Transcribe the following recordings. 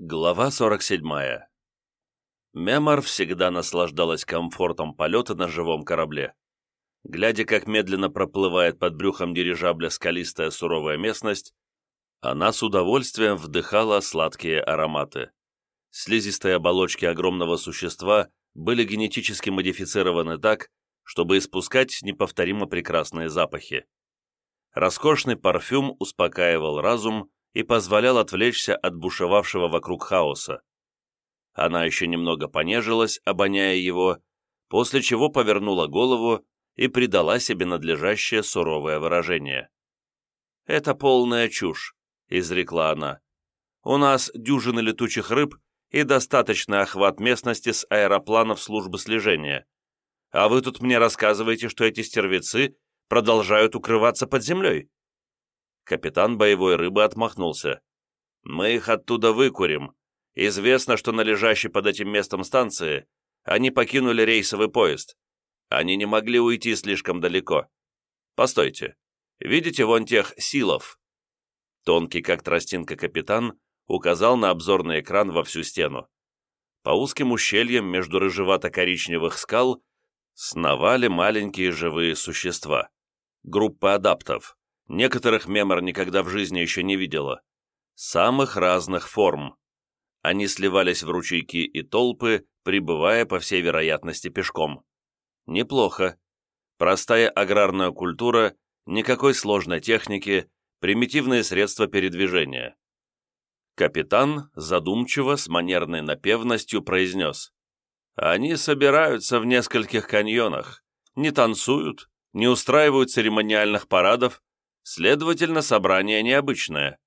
Глава 47. Мемор всегда наслаждалась комфортом полета на живом корабле. Глядя, как медленно проплывает под брюхом дирижабля скалистая суровая местность, она с удовольствием вдыхала сладкие ароматы. Слизистые оболочки огромного существа были генетически модифицированы так, чтобы испускать неповторимо прекрасные запахи. Роскошный парфюм успокаивал разум, и позволял отвлечься от бушевавшего вокруг хаоса. Она еще немного понежилась, обоняя его, после чего повернула голову и придала себе надлежащее суровое выражение. «Это полная чушь», — изрекла она. «У нас дюжины летучих рыб и достаточный охват местности с аэропланов службы слежения. А вы тут мне рассказываете, что эти стервецы продолжают укрываться под землей. Капитан боевой рыбы отмахнулся. «Мы их оттуда выкурим. Известно, что на лежащей под этим местом станции они покинули рейсовый поезд. Они не могли уйти слишком далеко. Постойте. Видите вон тех силов?» Тонкий, как тростинка капитан, указал на обзорный экран во всю стену. По узким ущельям между рыжевато-коричневых скал сновали маленькие живые существа. Группа адаптов. Некоторых мемор никогда в жизни еще не видела. Самых разных форм. Они сливались в ручейки и толпы, прибывая, по всей вероятности, пешком. Неплохо. Простая аграрная культура, никакой сложной техники, примитивные средства передвижения. Капитан задумчиво, с манерной напевностью произнес. «Они собираются в нескольких каньонах, не танцуют, не устраивают церемониальных парадов, Следовательно, собрание необычное.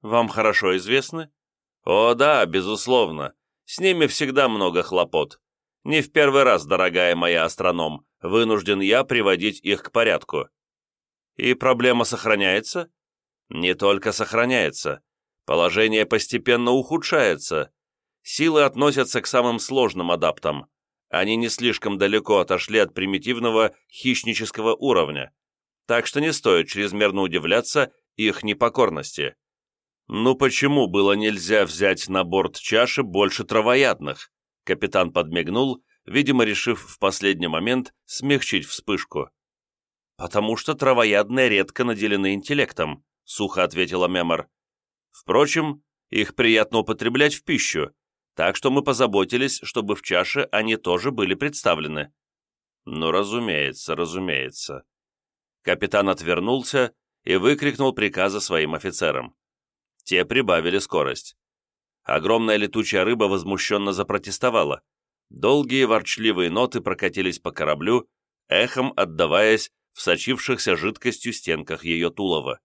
Вам хорошо известны? О, да, безусловно. С ними всегда много хлопот. Не в первый раз, дорогая моя астроном, вынужден я приводить их к порядку. И проблема сохраняется? Не только сохраняется. Положение постепенно ухудшается. Силы относятся к самым сложным адаптам. Они не слишком далеко отошли от примитивного хищнического уровня так что не стоит чрезмерно удивляться их непокорности. Ну почему было нельзя взять на борт чаши больше травоядных? Капитан подмигнул, видимо, решив в последний момент смягчить вспышку. «Потому что травоядные редко наделены интеллектом», — сухо ответила Мемор. «Впрочем, их приятно употреблять в пищу, так что мы позаботились, чтобы в чаше они тоже были представлены». «Ну, разумеется, разумеется. Капитан отвернулся и выкрикнул приказы своим офицерам. Те прибавили скорость. Огромная летучая рыба возмущенно запротестовала. Долгие ворчливые ноты прокатились по кораблю, эхом отдаваясь в сочившихся жидкостью стенках ее тулова.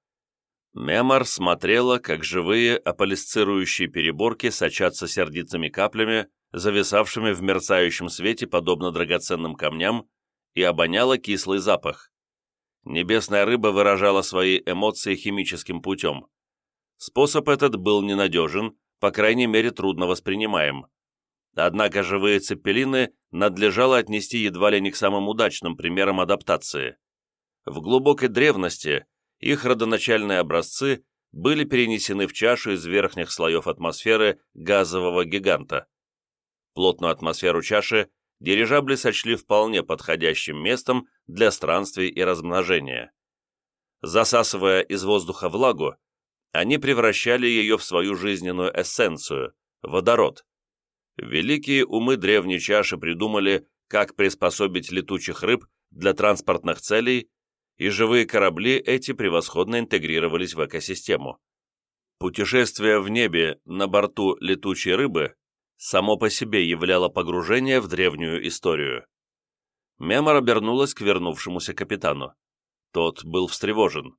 Мемор смотрела, как живые аполисцирующие переборки сочатся сердитыми каплями, зависавшими в мерцающем свете, подобно драгоценным камням, и обоняла кислый запах. Небесная рыба выражала свои эмоции химическим путем. Способ этот был ненадежен, по крайней мере трудно воспринимаем. Однако живые цепелины надлежало отнести едва ли не к самым удачным примерам адаптации. В глубокой древности их родоначальные образцы были перенесены в чашу из верхних слоев атмосферы газового гиганта. Плотную атмосферу чаши дирижабли сочли вполне подходящим местом для странствий и размножения. Засасывая из воздуха влагу, они превращали ее в свою жизненную эссенцию – водород. Великие умы древней чаши придумали, как приспособить летучих рыб для транспортных целей, и живые корабли эти превосходно интегрировались в экосистему. Путешествие в небе на борту летучей рыбы само по себе являло погружение в древнюю историю. Мемор обернулась к вернувшемуся капитану. Тот был встревожен.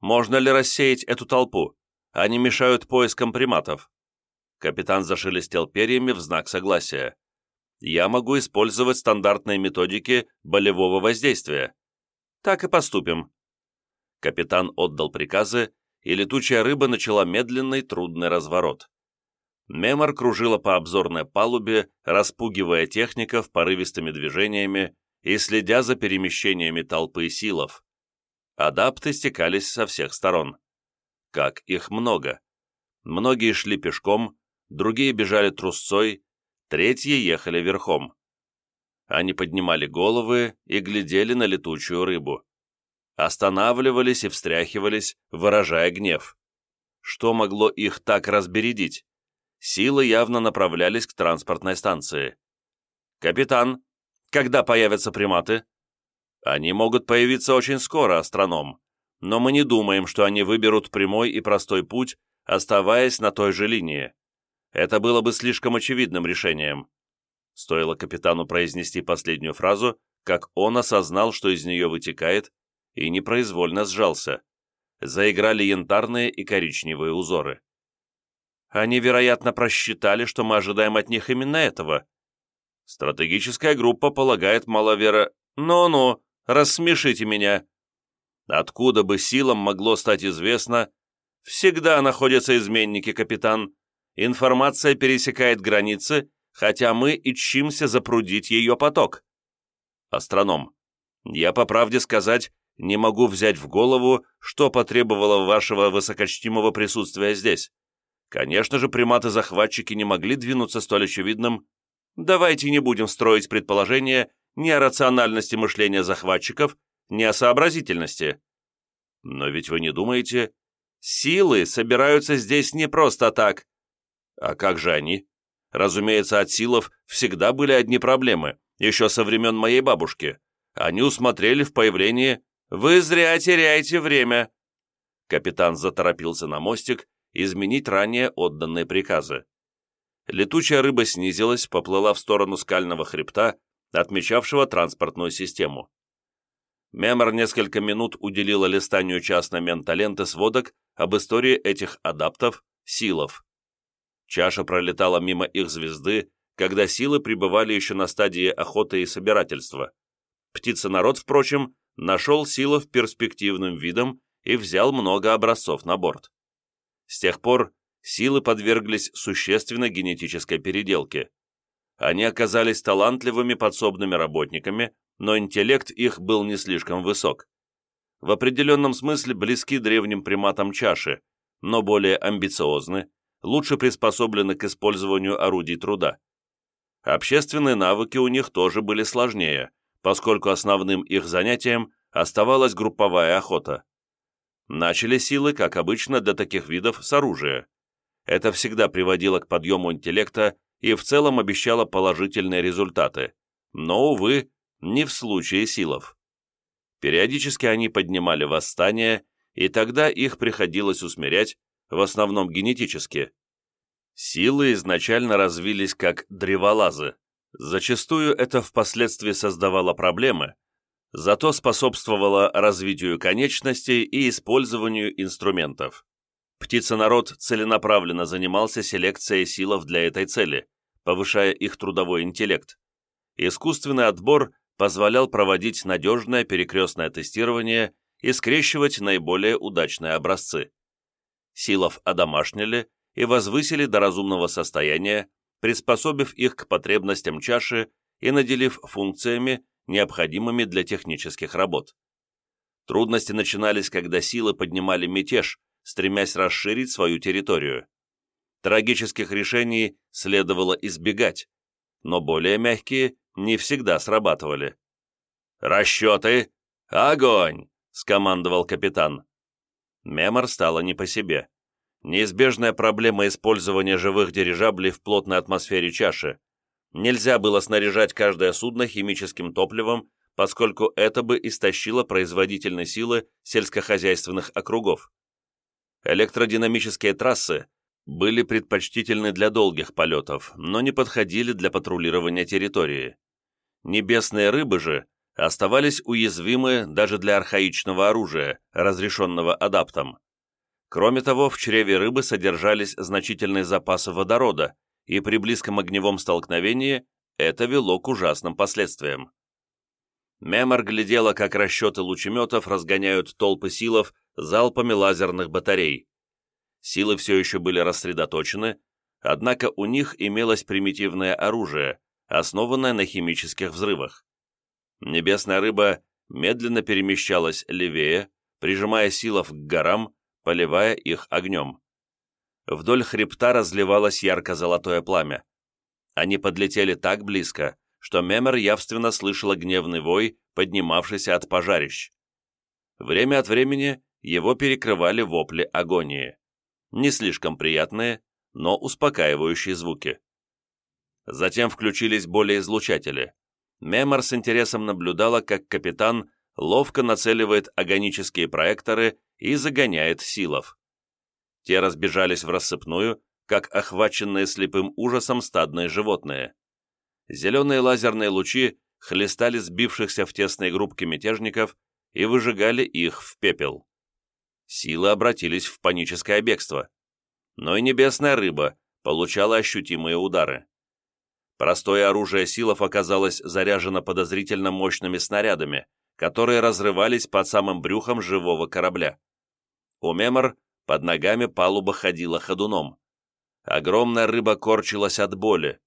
«Можно ли рассеять эту толпу? Они мешают поискам приматов». Капитан зашелестел перьями в знак согласия. «Я могу использовать стандартные методики болевого воздействия». «Так и поступим». Капитан отдал приказы, и летучая рыба начала медленный трудный разворот. Мемор кружила по обзорной палубе, распугивая техников порывистыми движениями и следя за перемещениями толпы силов. Адапты стекались со всех сторон. Как их много. Многие шли пешком, другие бежали трусцой, третьи ехали верхом. Они поднимали головы и глядели на летучую рыбу. Останавливались и встряхивались, выражая гнев. Что могло их так разбередить? Силы явно направлялись к транспортной станции. «Капитан, когда появятся приматы?» «Они могут появиться очень скоро, астроном, но мы не думаем, что они выберут прямой и простой путь, оставаясь на той же линии. Это было бы слишком очевидным решением. Стоило капитану произнести последнюю фразу, как он осознал, что из нее вытекает, и непроизвольно сжался. Заиграли янтарные и коричневые узоры. Они, вероятно, просчитали, что мы ожидаем от них именно этого. Стратегическая группа полагает маловеро... Ну-ну, рассмешите меня. Откуда бы силам могло стать известно? Всегда находятся изменники, капитан. Информация пересекает границы хотя мы и чимся запрудить ее поток. Астроном, я, по правде сказать, не могу взять в голову, что потребовало вашего высокочтимого присутствия здесь. Конечно же, приматы-захватчики не могли двинуться столь очевидным. Давайте не будем строить предположения ни о рациональности мышления захватчиков, ни о сообразительности. Но ведь вы не думаете, силы собираются здесь не просто так. А как же они? Разумеется, от силов всегда были одни проблемы, еще со времен моей бабушки. Они усмотрели в появлении «Вы зря теряете время!» Капитан заторопился на мостик изменить ранее отданные приказы. Летучая рыба снизилась, поплыла в сторону скального хребта, отмечавшего транспортную систему. Мемор несколько минут уделила листанию частной менталенты сводок об истории этих адаптов, силов. Чаша пролетала мимо их звезды, когда силы пребывали еще на стадии охоты и собирательства. Птица-народ, впрочем, нашел силов перспективным видом и взял много образцов на борт. С тех пор силы подверглись существенной генетической переделке. Они оказались талантливыми подсобными работниками, но интеллект их был не слишком высок. В определенном смысле близки древним приматам чаши, но более амбициозны, лучше приспособлены к использованию орудий труда. Общественные навыки у них тоже были сложнее, поскольку основным их занятием оставалась групповая охота. Начали силы, как обычно, для таких видов с оружия. Это всегда приводило к подъему интеллекта и в целом обещало положительные результаты. Но, увы, не в случае силов. Периодически они поднимали восстания, и тогда их приходилось усмирять, в основном генетически. Силы изначально развились как древолазы. Зачастую это впоследствии создавало проблемы, зато способствовало развитию конечностей и использованию инструментов. Птиценарод целенаправленно занимался селекцией силов для этой цели, повышая их трудовой интеллект. Искусственный отбор позволял проводить надежное перекрестное тестирование и скрещивать наиболее удачные образцы. Силов одомашнили и возвысили до разумного состояния, приспособив их к потребностям чаши и наделив функциями, необходимыми для технических работ. Трудности начинались, когда силы поднимали мятеж, стремясь расширить свою территорию. Трагических решений следовало избегать, но более мягкие не всегда срабатывали. «Расчеты! Огонь!» — скомандовал капитан. Мемор стало не по себе. Неизбежная проблема использования живых дирижаблей в плотной атмосфере чаши. Нельзя было снаряжать каждое судно химическим топливом, поскольку это бы истощило производительные силы сельскохозяйственных округов. Электродинамические трассы были предпочтительны для долгих полетов, но не подходили для патрулирования территории. Небесные рыбы же оставались уязвимы даже для архаичного оружия, разрешенного адаптом. Кроме того, в чреве рыбы содержались значительные запасы водорода, и при близком огневом столкновении это вело к ужасным последствиям. Мемор глядела, как расчеты лучеметов разгоняют толпы силов залпами лазерных батарей. Силы все еще были рассредоточены, однако у них имелось примитивное оружие, основанное на химических взрывах. Небесная рыба медленно перемещалась левее, прижимая силов к горам, поливая их огнем. Вдоль хребта разливалось ярко-золотое пламя. Они подлетели так близко, что Мемер явственно слышала гневный вой, поднимавшийся от пожарищ. Время от времени его перекрывали вопли агонии. Не слишком приятные, но успокаивающие звуки. Затем включились более излучатели. Мемор с интересом наблюдала, как капитан ловко нацеливает агонические проекторы и загоняет силов. Те разбежались в рассыпную, как охваченные слепым ужасом стадные животные. Зеленые лазерные лучи хлестали сбившихся в тесные группки мятежников и выжигали их в пепел. Силы обратились в паническое бегство. Но и небесная рыба получала ощутимые удары. Простое оружие силов оказалось заряжено подозрительно мощными снарядами, которые разрывались под самым брюхом живого корабля. У Мемор под ногами палуба ходила ходуном. Огромная рыба корчилась от боли.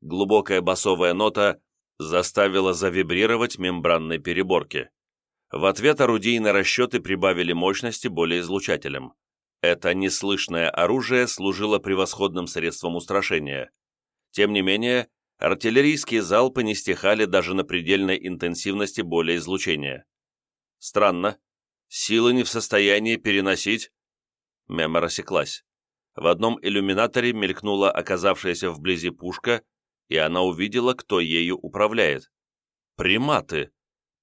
Глубокая басовая нота заставила завибрировать мембранные переборки. В ответ орудийные расчеты прибавили мощности более излучателем. Это неслышное оружие служило превосходным средством устрашения. Тем не менее, артиллерийские залпы не стихали даже на предельной интенсивности боли излучения. Странно. Силы не в состоянии переносить... Мема рассеклась. В одном иллюминаторе мелькнула оказавшаяся вблизи пушка, и она увидела, кто ею управляет. Приматы.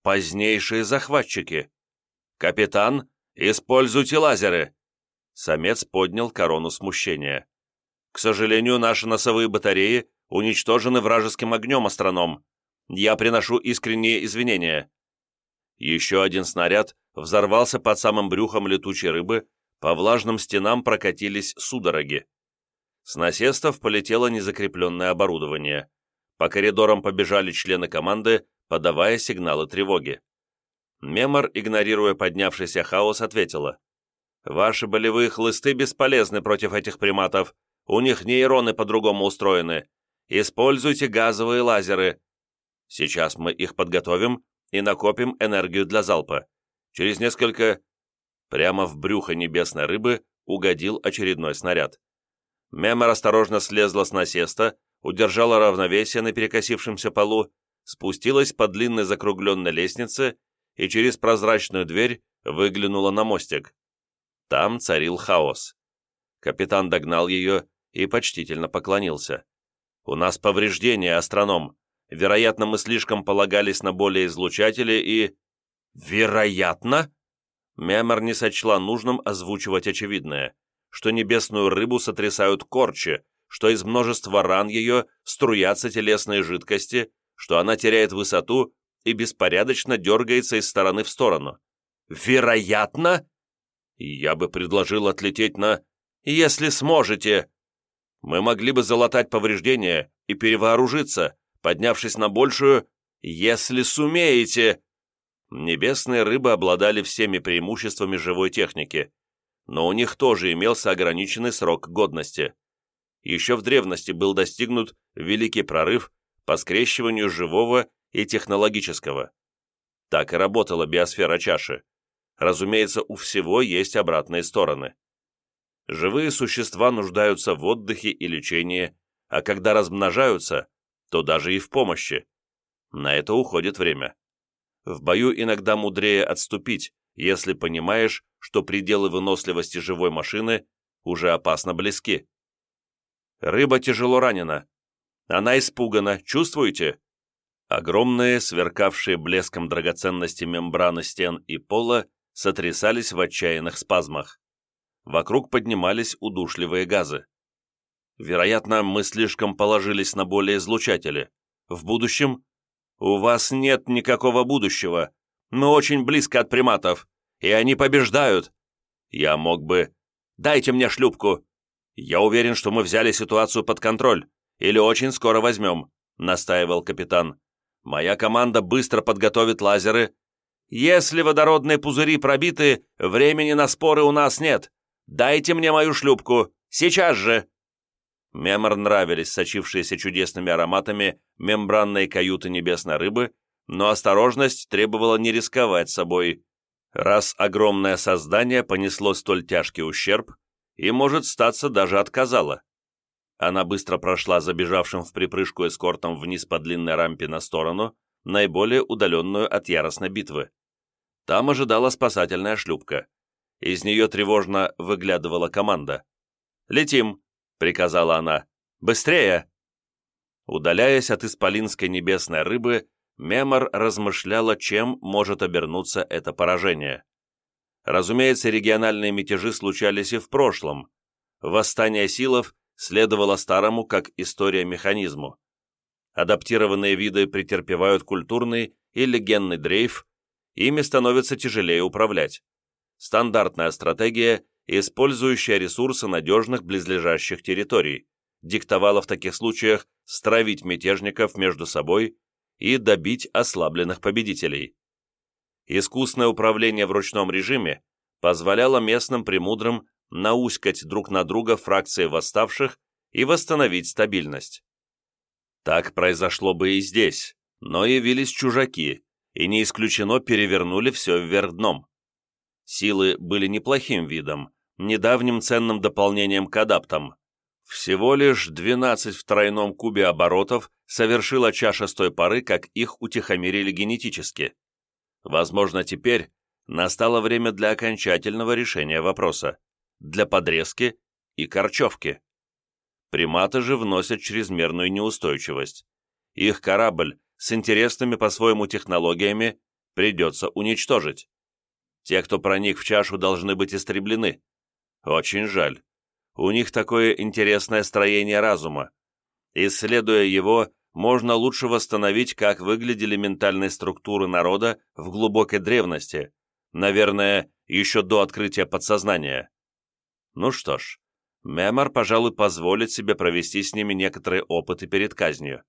Позднейшие захватчики. «Капитан, используйте лазеры!» Самец поднял корону смущения. «К сожалению, наши носовые батареи уничтожены вражеским огнем, астроном. Я приношу искренние извинения». Еще один снаряд взорвался под самым брюхом летучей рыбы, по влажным стенам прокатились судороги. С насестов полетело незакрепленное оборудование. По коридорам побежали члены команды, подавая сигналы тревоги. Мемор, игнорируя поднявшийся хаос, ответила. Ваши болевые хлысты бесполезны против этих приматов. У них нейроны по-другому устроены. Используйте газовые лазеры. Сейчас мы их подготовим и накопим энергию для залпа. Через несколько... Прямо в брюхо небесной рыбы угодил очередной снаряд. Мемор осторожно слезла с насеста, удержала равновесие на перекосившемся полу, спустилась по длинной закругленной лестнице и через прозрачную дверь выглянула на мостик. Там царил хаос. Капитан догнал ее и почтительно поклонился. «У нас повреждения, астроном. Вероятно, мы слишком полагались на более излучатели и...» «Вероятно?» Мемор не сочла нужным озвучивать очевидное, что небесную рыбу сотрясают корчи, что из множества ран ее струятся телесные жидкости, что она теряет высоту и беспорядочно дергается из стороны в сторону. «Вероятно?» Я бы предложил отлететь на... Если сможете. Мы могли бы залатать повреждения и перевооружиться, поднявшись на большую, если сумеете. Небесные рыбы обладали всеми преимуществами живой техники, но у них тоже имелся ограниченный срок годности. Еще в древности был достигнут великий прорыв по скрещиванию живого и технологического. Так и работала биосфера чаши. Разумеется, у всего есть обратные стороны. Живые существа нуждаются в отдыхе и лечении, а когда размножаются, то даже и в помощи. На это уходит время. В бою иногда мудрее отступить, если понимаешь, что пределы выносливости живой машины уже опасно близки. Рыба тяжело ранена. Она испугана, чувствуете? Огромные, сверкавшие блеском драгоценности мембраны стен и пола, сотрясались в отчаянных спазмах. Вокруг поднимались удушливые газы. Вероятно, мы слишком положились на более излучатели. В будущем? У вас нет никакого будущего. Мы очень близко от приматов, и они побеждают. Я мог бы... Дайте мне шлюпку. Я уверен, что мы взяли ситуацию под контроль, или очень скоро возьмем, настаивал капитан. Моя команда быстро подготовит лазеры, если водородные пузыри пробиты, времени на споры у нас нет. Дайте мне мою шлюпку. Сейчас же!» Мемор нравились сочившиеся чудесными ароматами мембранные каюты небесной рыбы, но осторожность требовала не рисковать собой. Раз огромное создание понесло столь тяжкий ущерб, и, может, статься, даже отказала. Она быстро прошла забежавшим в припрыжку эскортом вниз по длинной рампе на сторону, наиболее удаленную от яростной битвы. Там ожидала спасательная шлюпка. Из нее тревожно выглядывала команда. «Летим!» — приказала она. «Быстрее!» Удаляясь от исполинской небесной рыбы, Мемор размышляла, чем может обернуться это поражение. Разумеется, региональные мятежи случались и в прошлом. Восстание силов следовало старому, как история механизму. Адаптированные виды претерпевают культурный или генный дрейф, ими становится тяжелее управлять. Стандартная стратегия, использующая ресурсы надежных близлежащих территорий, диктовала в таких случаях стравить мятежников между собой и добить ослабленных победителей. Искусное управление в ручном режиме позволяло местным премудрым науськать друг на друга фракции восставших и восстановить стабильность. Так произошло бы и здесь, но явились чужаки, и не исключено перевернули все вверх дном. Силы были неплохим видом, недавним ценным дополнением к адаптам. Всего лишь 12 в тройном кубе оборотов совершила чаша с той поры, как их утихомирили генетически. Возможно, теперь настало время для окончательного решения вопроса для подрезки и корчевки. Приматы же вносят чрезмерную неустойчивость. Их корабль с интересными по-своему технологиями придется уничтожить. Те, кто проник в чашу, должны быть истреблены. Очень жаль. У них такое интересное строение разума. Исследуя его, можно лучше восстановить, как выглядели ментальные структуры народа в глубокой древности, наверное, еще до открытия подсознания. Ну что ж, Мемор, пожалуй, позволит себе провести с ними некоторые опыты перед казнью.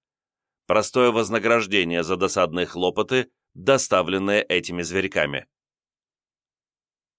Простое вознаграждение за досадные хлопоты, доставленные этими зверьками.